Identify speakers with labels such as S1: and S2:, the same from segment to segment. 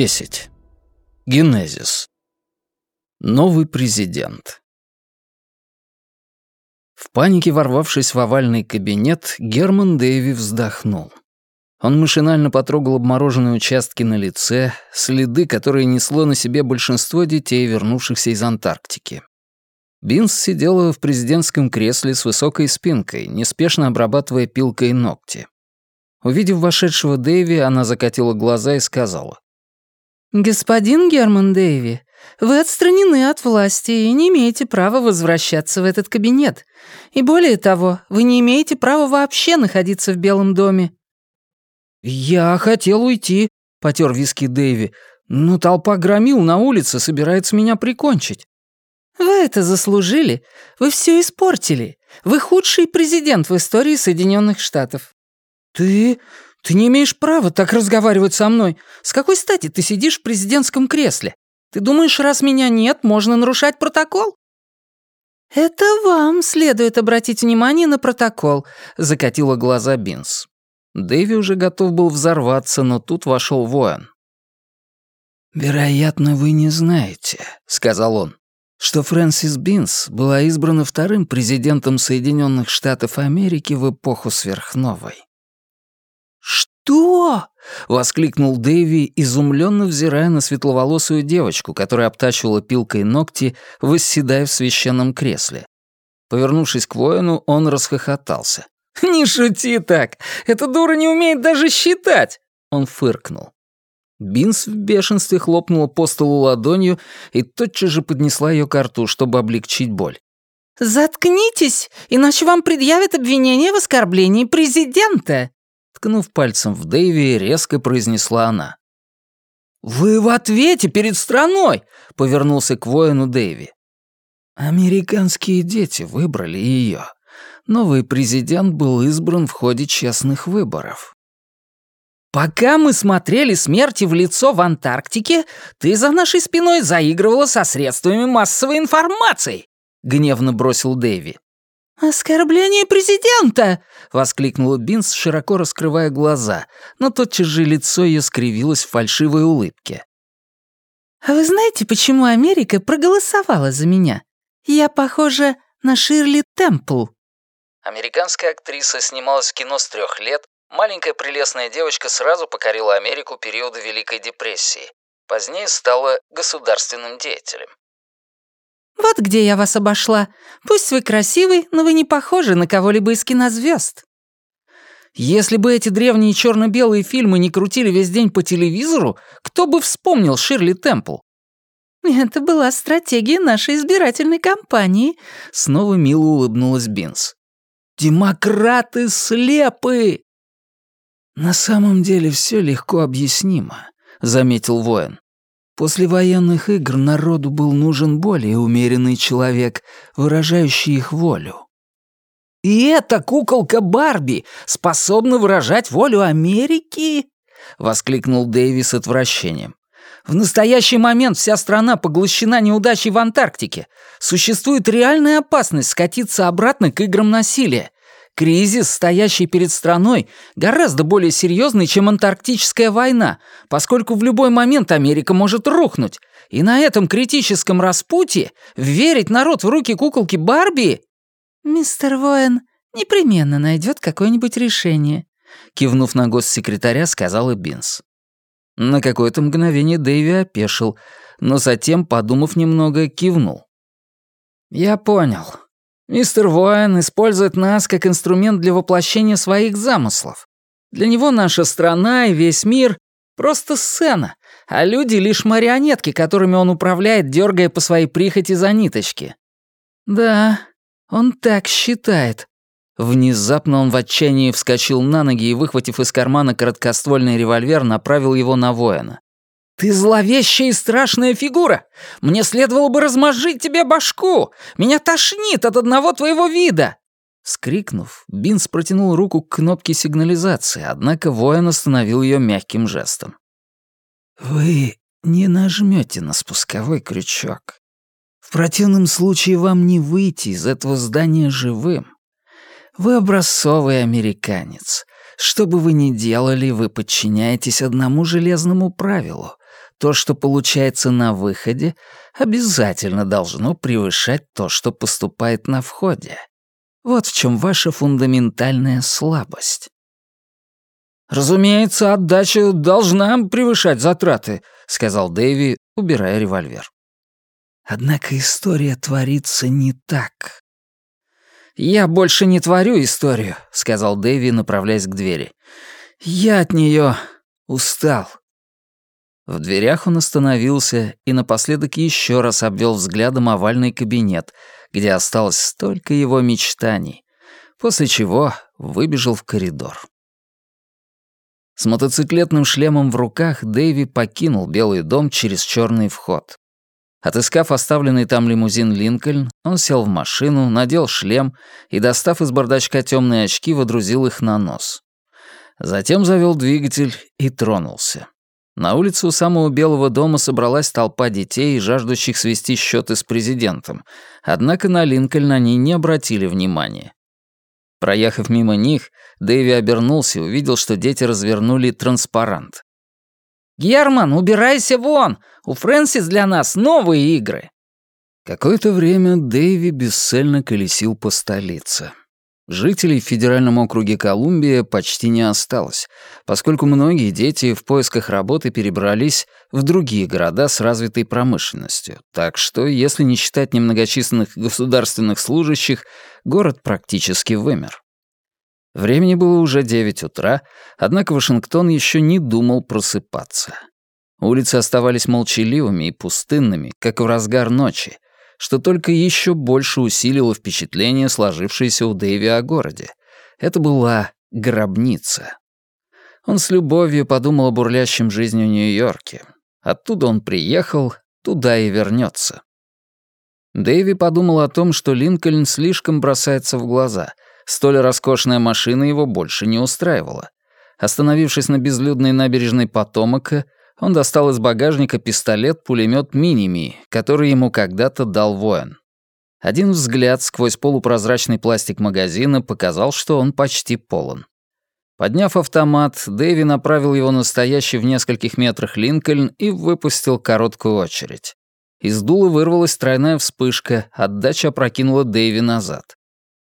S1: 10. Генезис. Новый президент. В панике ворвавшись в овальный кабинет, Герман Дэйви вздохнул. Он машинально потрогал обмороженные участки на лице, следы, которые несло на себе большинство детей, вернувшихся из Антарктики. Бинс сидела в президентском кресле с высокой спинкой, неспешно обрабатывая пилкой ногти. Увидев вошедшего Дэйви, она закатила глаза и сказала.
S2: «Господин Герман Дэйви, вы отстранены от власти и не имеете права возвращаться в этот кабинет. И более того, вы не имеете права вообще находиться в Белом доме».
S1: «Я хотел уйти», — потер виски Дэйви, «но толпа громил на улице собирается меня прикончить».
S2: «Вы это заслужили. Вы все испортили. Вы худший президент в истории Соединенных Штатов».
S1: «Ты... «Ты не имеешь права так разговаривать со мной. С какой стати ты сидишь в президентском кресле? Ты думаешь, раз меня нет, можно нарушать протокол?»
S2: «Это вам следует обратить внимание на протокол», — закатила глаза Бинс.
S1: Дэви уже готов был взорваться, но тут вошел воин. «Вероятно, вы не знаете», — сказал он, что Фрэнсис Бинс была избрана вторым президентом Соединенных Штатов Америки в эпоху сверхновой.
S2: «Что?»
S1: — воскликнул Дэви, изумленно взирая на светловолосую девочку, которая обтачивала пилкой ногти, восседая в священном кресле. Повернувшись к воину, он расхохотался. «Не шути так! Эта дура не умеет даже считать!» Он фыркнул. Бинс в бешенстве хлопнула по столу ладонью и тотчас же поднесла ее к рту, чтобы облегчить боль.
S2: «Заткнитесь, иначе вам предъявят обвинение в оскорблении президента!»
S1: Ткнув пальцем в Дэйви, резко произнесла она. «Вы в ответе перед страной!» — повернулся к воину Дэйви. Американские дети выбрали ее. Новый президент был избран в ходе честных выборов. «Пока мы смотрели смерти в лицо в Антарктике, ты за нашей спиной заигрывала со средствами массовой информации!» — гневно бросил Дэви.
S2: «Оскорбление президента!»
S1: — воскликнула Бинс, широко раскрывая глаза, но тотчас же лицо ее скривилось в фальшивой улыбке.
S2: «А вы знаете, почему Америка проголосовала за меня? Я похожа на Ширли Темпл».
S1: Американская актриса снималась в кино с трех лет. Маленькая прелестная девочка сразу покорила Америку периода Великой депрессии. Позднее стала государственным деятелем.
S2: Вот где я вас обошла. Пусть вы красивый, но вы не похожи на кого-либо из кинозвезд.
S1: Если бы эти древние черно-белые фильмы не крутили весь день по телевизору, кто бы вспомнил Ширли Темпл?
S2: Это была стратегия нашей избирательной кампании.
S1: Снова мило улыбнулась Бинс. Демократы слепы! На самом деле все легко объяснимо, заметил воин. После военных игр народу был нужен более умеренный человек, выражающий их волю. «И эта куколка Барби способна выражать волю Америки?» — воскликнул Дэви с отвращением. «В настоящий момент вся страна поглощена неудачей в Антарктике. Существует реальная опасность скатиться обратно к играм насилия. Кризис, стоящий перед страной, гораздо более серьезный, чем антарктическая война, поскольку в любой момент Америка может рухнуть. И на этом критическом распутье верить народ в руки куколки Барби...
S2: «Мистер Воин непременно найдет какое-нибудь решение»,
S1: кивнув на госсекретаря, сказала Бинс. На какое-то мгновение Дэйви опешил, но затем, подумав немного, кивнул. «Я понял. Мистер Воин использует нас как инструмент для воплощения своих замыслов. Для него наша страна и весь мир — просто сцена, а люди — лишь марионетки, которыми он управляет, дергая по своей прихоти за ниточки. Да, он так считает. Внезапно он в отчаянии вскочил на ноги и, выхватив из кармана короткоствольный револьвер, направил его на воина. «Ты зловещая и страшная фигура! Мне следовало бы размозжить тебе башку! Меня тошнит от одного твоего вида!» Скрикнув, Бинс протянул руку к кнопке сигнализации, однако воин остановил ее мягким жестом. «Вы не нажмете на спусковой крючок. В противном случае вам не выйти из этого здания живым. Вы образцовый американец. Что бы вы ни делали, вы подчиняетесь одному железному правилу то, что получается на выходе, обязательно должно превышать то, что поступает на входе. Вот в чем ваша фундаментальная слабость. «Разумеется, отдача должна превышать затраты», — сказал Дэви, убирая револьвер. Однако история творится не так. «Я больше не творю историю», — сказал Дэви, направляясь к двери. «Я от нее устал». В дверях он остановился и напоследок еще раз обвел взглядом овальный кабинет, где осталось столько его мечтаний, после чего выбежал в коридор. С мотоциклетным шлемом в руках Дэйви покинул Белый дом через черный вход. Отыскав оставленный там лимузин Линкольн, он сел в машину, надел шлем и, достав из бардачка темные очки, водрузил их на нос. Затем завел двигатель и тронулся. На улице у самого Белого дома собралась толпа детей, жаждущих свести счеты с президентом, однако на Линкольн они не обратили внимания. Проехав мимо них, Дэви обернулся и увидел, что дети развернули транспарант. «Герман, убирайся вон! У Фрэнсис для нас новые игры!» Какое-то время Дэйви бесцельно колесил по столице. Жителей в федеральном округе Колумбия почти не осталось, поскольку многие дети в поисках работы перебрались в другие города с развитой промышленностью. Так что, если не считать немногочисленных государственных служащих, город практически вымер. Времени было уже девять утра, однако Вашингтон еще не думал просыпаться. Улицы оставались молчаливыми и пустынными, как в разгар ночи, что только еще больше усилило впечатление, сложившееся у Дэви о городе. Это была гробница. Он с любовью подумал о бурлящем жизни в Нью-Йорке. Оттуда он приехал, туда и вернется. Дэви подумал о том, что Линкольн слишком бросается в глаза — Столь роскошная машина его больше не устраивала. Остановившись на безлюдной набережной Потомака, он достал из багажника пистолет-пулемет «Миними», который ему когда-то дал воин. Один взгляд сквозь полупрозрачный пластик магазина показал, что он почти полон. Подняв автомат, Дэви направил его на стоящий в нескольких метрах Линкольн и выпустил короткую очередь. Из дула вырвалась тройная вспышка, отдача опрокинула Дэви назад.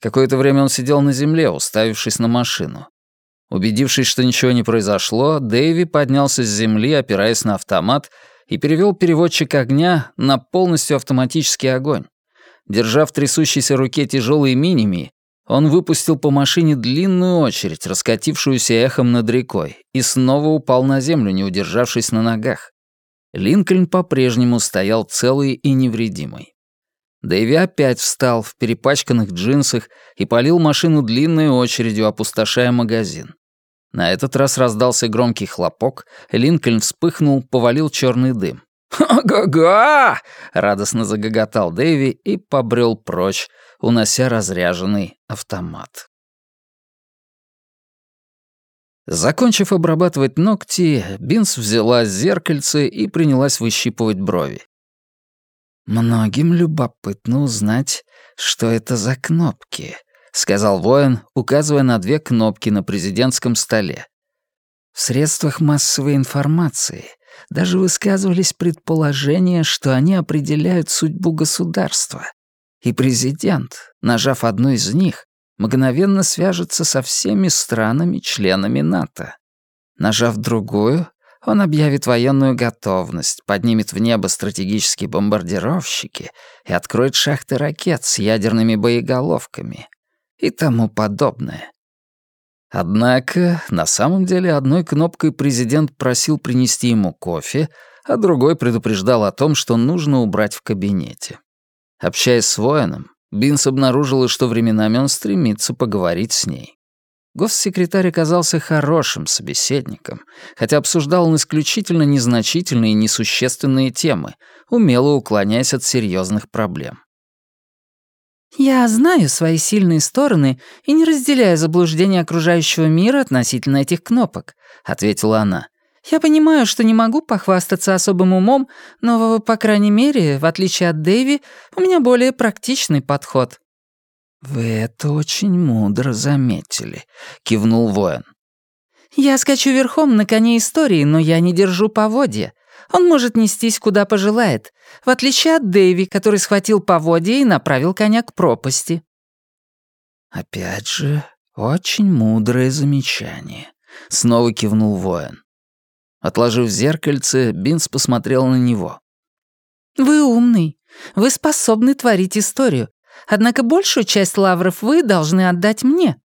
S1: Какое-то время он сидел на земле, уставившись на машину. Убедившись, что ничего не произошло, Дэйви поднялся с земли, опираясь на автомат, и перевел переводчик огня на полностью автоматический огонь. Держа в трясущейся руке тяжелые миними, он выпустил по машине длинную очередь, раскатившуюся эхом над рекой, и снова упал на землю, не удержавшись на ногах. Линкольн по-прежнему стоял целый и невредимый. Дэви опять встал в перепачканных джинсах и полил машину длинной очередью, опустошая магазин. На этот раз раздался громкий хлопок, Линкольн вспыхнул, повалил черный дым. «Га-га!» — радостно загоготал Дэви и побрел прочь, унося разряженный автомат. Закончив обрабатывать ногти, Бинс взяла зеркальце и принялась выщипывать брови. «Многим любопытно узнать, что это за кнопки», — сказал воин, указывая на две кнопки на президентском столе. В средствах массовой информации даже высказывались предположения, что они определяют судьбу государства. И президент, нажав одну из них, мгновенно свяжется со всеми странами-членами НАТО. Нажав другую, он объявит военную готовность, поднимет в небо стратегические бомбардировщики и откроет шахты ракет с ядерными боеголовками и тому подобное. Однако, на самом деле, одной кнопкой президент просил принести ему кофе, а другой предупреждал о том, что нужно убрать в кабинете. Общаясь с воином, Бинс обнаружила, что временами он стремится поговорить с ней. Госсекретарь оказался хорошим собеседником, хотя обсуждал он исключительно незначительные и несущественные темы, умело уклоняясь от серьезных проблем.
S2: «Я знаю свои сильные стороны и не разделяю заблуждения окружающего мира относительно этих кнопок», — ответила она. «Я понимаю, что не могу похвастаться особым умом, но, по крайней мере, в отличие от Дэви, у меня более практичный подход».
S1: «Вы это очень мудро заметили», — кивнул воин.
S2: «Я скачу верхом на коне истории, но я не держу поводья. Он может нестись куда пожелает, в отличие от Дэйви, который схватил поводья и направил коня к пропасти».
S1: «Опять же, очень мудрое замечание», — снова кивнул воин. Отложив зеркальце, Бинс посмотрел на него.
S2: «Вы умный. Вы способны творить историю. Однако большую часть лавров вы должны отдать мне».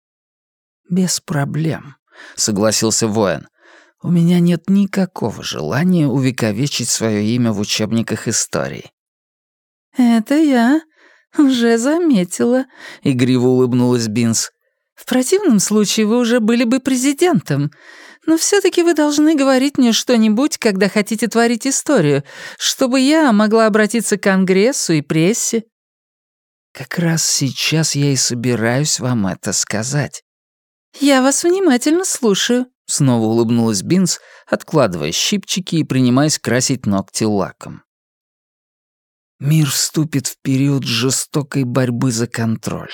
S1: «Без проблем», — согласился воин. «У меня нет никакого желания увековечить свое имя в учебниках истории».
S2: «Это я уже заметила», —
S1: игриво улыбнулась Бинс.
S2: «В противном случае вы уже были бы президентом. Но все таки вы должны говорить мне что-нибудь, когда хотите творить историю, чтобы я могла обратиться к Конгрессу и прессе».
S1: «Как раз сейчас я и собираюсь вам это сказать».
S2: «Я вас внимательно слушаю», —
S1: снова улыбнулась Бинс, откладывая щипчики и принимаясь красить ногти лаком. Мир вступит в период жестокой борьбы за контроль,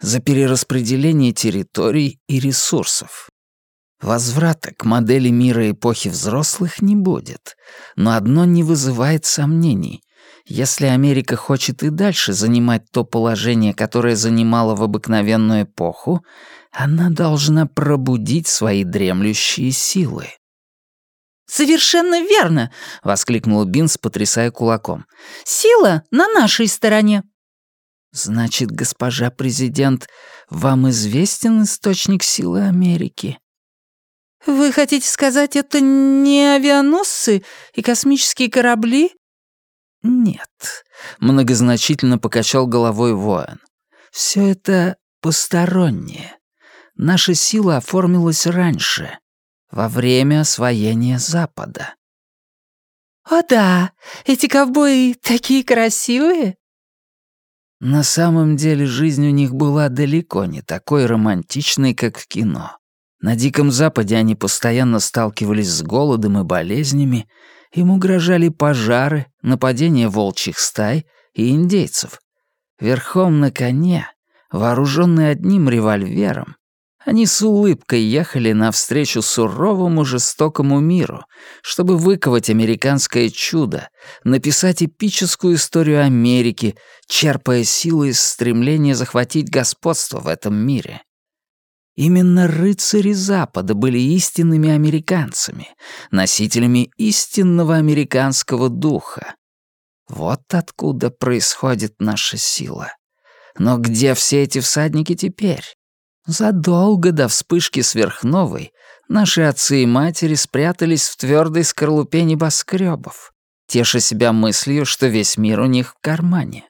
S1: за перераспределение территорий и ресурсов. Возврата к модели мира эпохи взрослых не будет, но одно не вызывает сомнений. Если Америка хочет и дальше занимать то положение, которое занимала в обыкновенную эпоху, она должна пробудить свои дремлющие силы.
S2: «Совершенно верно!» — воскликнул Бинс, потрясая кулаком. «Сила на нашей стороне!»
S1: «Значит, госпожа президент, вам известен источник силы Америки?»
S2: «Вы хотите сказать, это не авианосцы и космические корабли?»
S1: «Нет», — многозначительно покачал головой воин. «Все это постороннее. Наша сила оформилась раньше, во время освоения Запада».
S2: «О да, эти ковбои такие красивые!»
S1: На самом деле жизнь у них была далеко не такой романтичной, как в кино. На Диком Западе они постоянно сталкивались с голодом и болезнями, им угрожали пожары, нападения волчьих стай и индейцев. Верхом на коне, вооруженный одним револьвером, они с улыбкой ехали навстречу суровому жестокому миру, чтобы выковать американское чудо, написать эпическую историю Америки, черпая силы из стремления захватить господство в этом мире. Именно рыцари Запада были истинными американцами, носителями истинного американского духа. Вот откуда происходит наша сила. Но где все эти всадники теперь? Задолго до вспышки сверхновой наши отцы и матери спрятались в твердой скорлупе небоскребов, теша себя мыслью, что весь мир у них в кармане.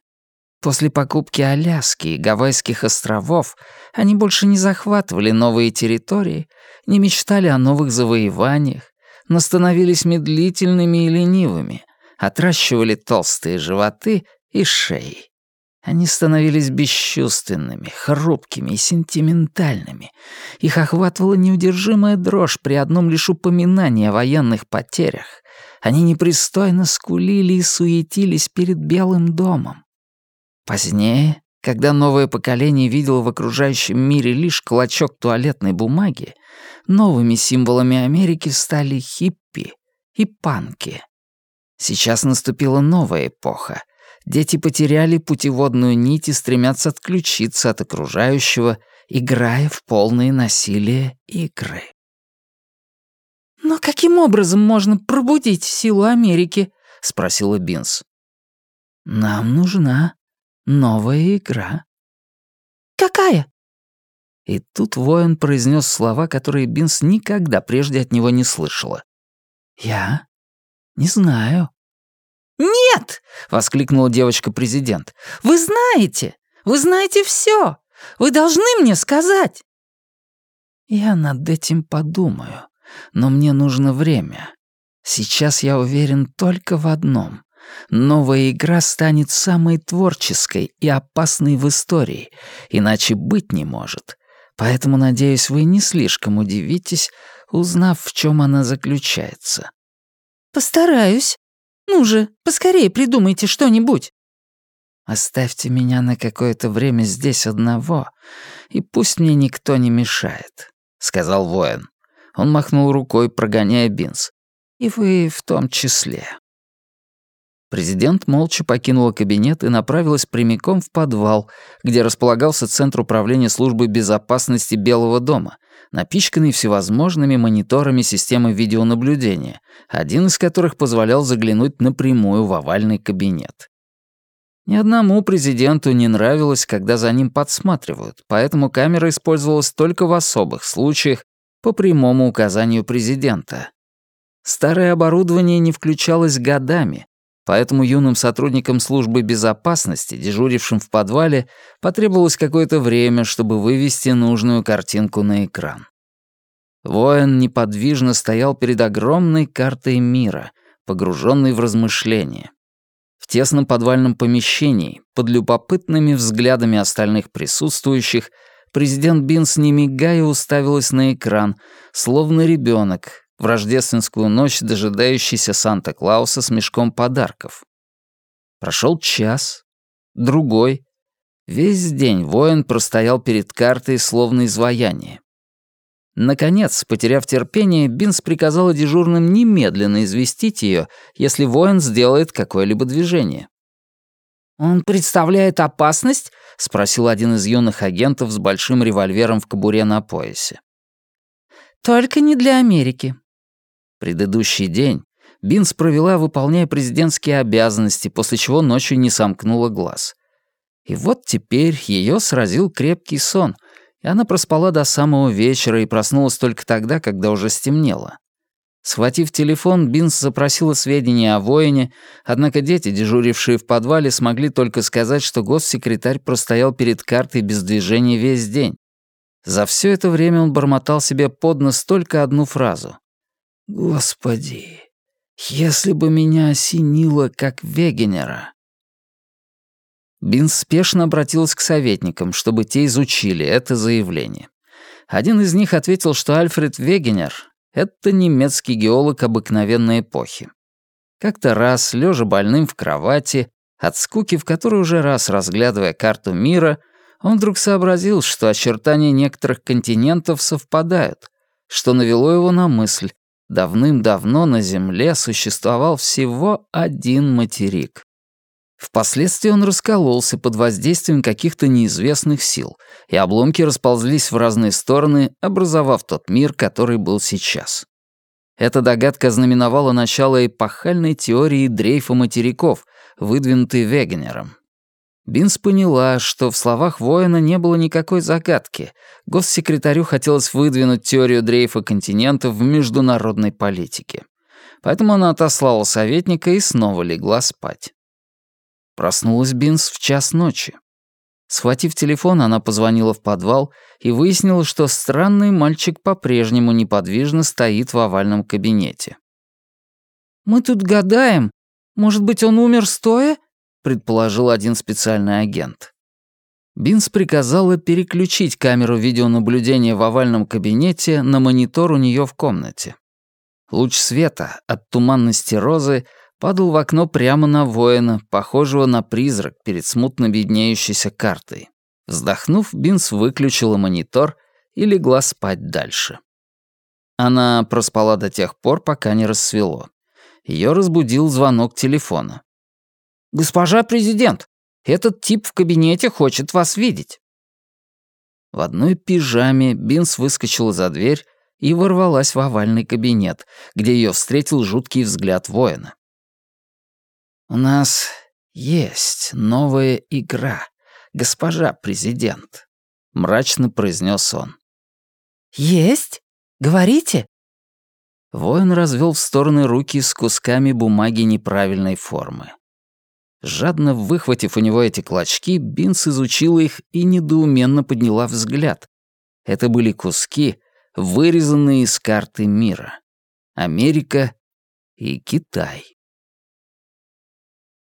S1: После покупки Аляски и Гавайских островов они больше не захватывали новые территории, не мечтали о новых завоеваниях, но становились медлительными и ленивыми, отращивали толстые животы и шеи. Они становились бесчувственными, хрупкими и сентиментальными. Их охватывала неудержимая дрожь при одном лишь упоминании о военных потерях. Они непристойно скулили и суетились перед Белым домом. Позднее, когда новое поколение видело в окружающем мире лишь клочок туалетной бумаги, новыми символами Америки стали хиппи и панки. Сейчас наступила новая эпоха. Дети потеряли путеводную нить и стремятся отключиться от окружающего, играя в полные насилие игры.
S2: «Но каким образом можно пробудить силу Америки?» — спросила Бинс.
S1: «Нам нужна новая игра».
S2: «Какая?»
S1: И тут воин произнес слова, которые Бинс никогда прежде от него не слышала. «Я не знаю».
S2: «Нет!» — воскликнула девочка-президент. «Вы знаете! Вы знаете все! Вы должны мне сказать!»
S1: «Я над этим подумаю, но мне нужно время. Сейчас я уверен только в одном. Новая игра станет самой творческой и опасной в истории, иначе быть не может. Поэтому, надеюсь, вы не слишком удивитесь, узнав, в чем она заключается».
S2: «Постараюсь. Ну же, поскорее придумайте что-нибудь».
S1: «Оставьте меня на какое-то время здесь одного, и пусть мне никто не мешает», — сказал воин. Он махнул рукой, прогоняя Бинс. И вы в том числе». Президент молча покинула кабинет и направилась прямиком в подвал, где располагался Центр управления службы безопасности Белого дома, напичканный всевозможными мониторами системы видеонаблюдения, один из которых позволял заглянуть напрямую в овальный кабинет. Ни одному президенту не нравилось, когда за ним подсматривают, поэтому камера использовалась только в особых случаях по прямому указанию президента. Старое оборудование не включалось годами, Поэтому юным сотрудникам службы безопасности, дежурившим в подвале, потребовалось какое-то время, чтобы вывести нужную картинку на экран. Воин неподвижно стоял перед огромной картой мира, погруженный в размышления. В тесном подвальном помещении, под любопытными взглядами остальных присутствующих, президент Бинс не мигая уставилась на экран, словно ребенок, в рождественскую ночь дожидающийся Санта-Клауса с мешком подарков. Прошел час, другой. Весь день воин простоял перед картой, словно изваяние. Наконец, потеряв терпение, Бинс приказала дежурным немедленно известить ее, если воин сделает какое-либо движение. «Он представляет опасность?» — спросил один из юных агентов с большим револьвером в кобуре на поясе.
S2: «Только не для Америки»,
S1: Предыдущий день Бинс провела, выполняя президентские обязанности, после чего ночью не сомкнула глаз. И вот теперь ее сразил крепкий сон, и она проспала до самого вечера и проснулась только тогда, когда уже стемнело. Схватив телефон, Бинс запросила сведения о воине, однако дети, дежурившие в подвале, смогли только сказать, что госсекретарь простоял перед картой без движения весь день. За все это время он бормотал себе под нос только одну фразу. Господи, если бы меня осенило, как Вегенера. Бин спешно обратилась к советникам, чтобы те изучили это заявление. Один из них ответил, что Альфред Вегенер — это немецкий геолог обыкновенной эпохи. Как-то раз, лежа больным в кровати, от скуки, в которой уже раз разглядывая карту мира, он вдруг сообразил, что очертания некоторых континентов совпадают, что навело его на мысль, Давным-давно на Земле существовал всего один материк. Впоследствии он раскололся под воздействием каких-то неизвестных сил, и обломки расползлись в разные стороны, образовав тот мир, который был сейчас. Эта догадка знаменовала начало эпохальной теории дрейфа материков, выдвинутой Вегенером. Бинс поняла, что в словах воина не было никакой загадки. Госсекретарю хотелось выдвинуть теорию дрейфа континентов в международной политике. Поэтому она отослала советника и снова легла спать. Проснулась Бинс в час ночи. Схватив телефон, она позвонила в подвал и выяснила, что странный мальчик по-прежнему неподвижно стоит в овальном кабинете.
S2: «Мы тут гадаем. Может быть, он умер стоя?»
S1: Предположил один специальный агент. Бинс приказала переключить камеру видеонаблюдения в овальном кабинете на монитор у нее в комнате. Луч света от туманности розы падал в окно прямо на воина, похожего на призрак перед смутно виднеющейся картой. Вздохнув, Бинс выключила монитор и легла спать дальше. Она проспала до тех пор, пока не рассвело. Ее разбудил звонок телефона. «Госпожа президент, этот тип в кабинете хочет вас видеть». В одной пижаме Бинс выскочила за дверь и ворвалась в овальный кабинет, где ее встретил жуткий взгляд воина. «У нас есть новая игра, госпожа президент», — мрачно произнес он.
S2: «Есть? Говорите?»
S1: Воин развел в стороны руки с кусками бумаги неправильной формы. Жадно выхватив у него эти клочки, Бинс изучила их и недоуменно подняла взгляд. Это были куски, вырезанные из карты мира. Америка и Китай.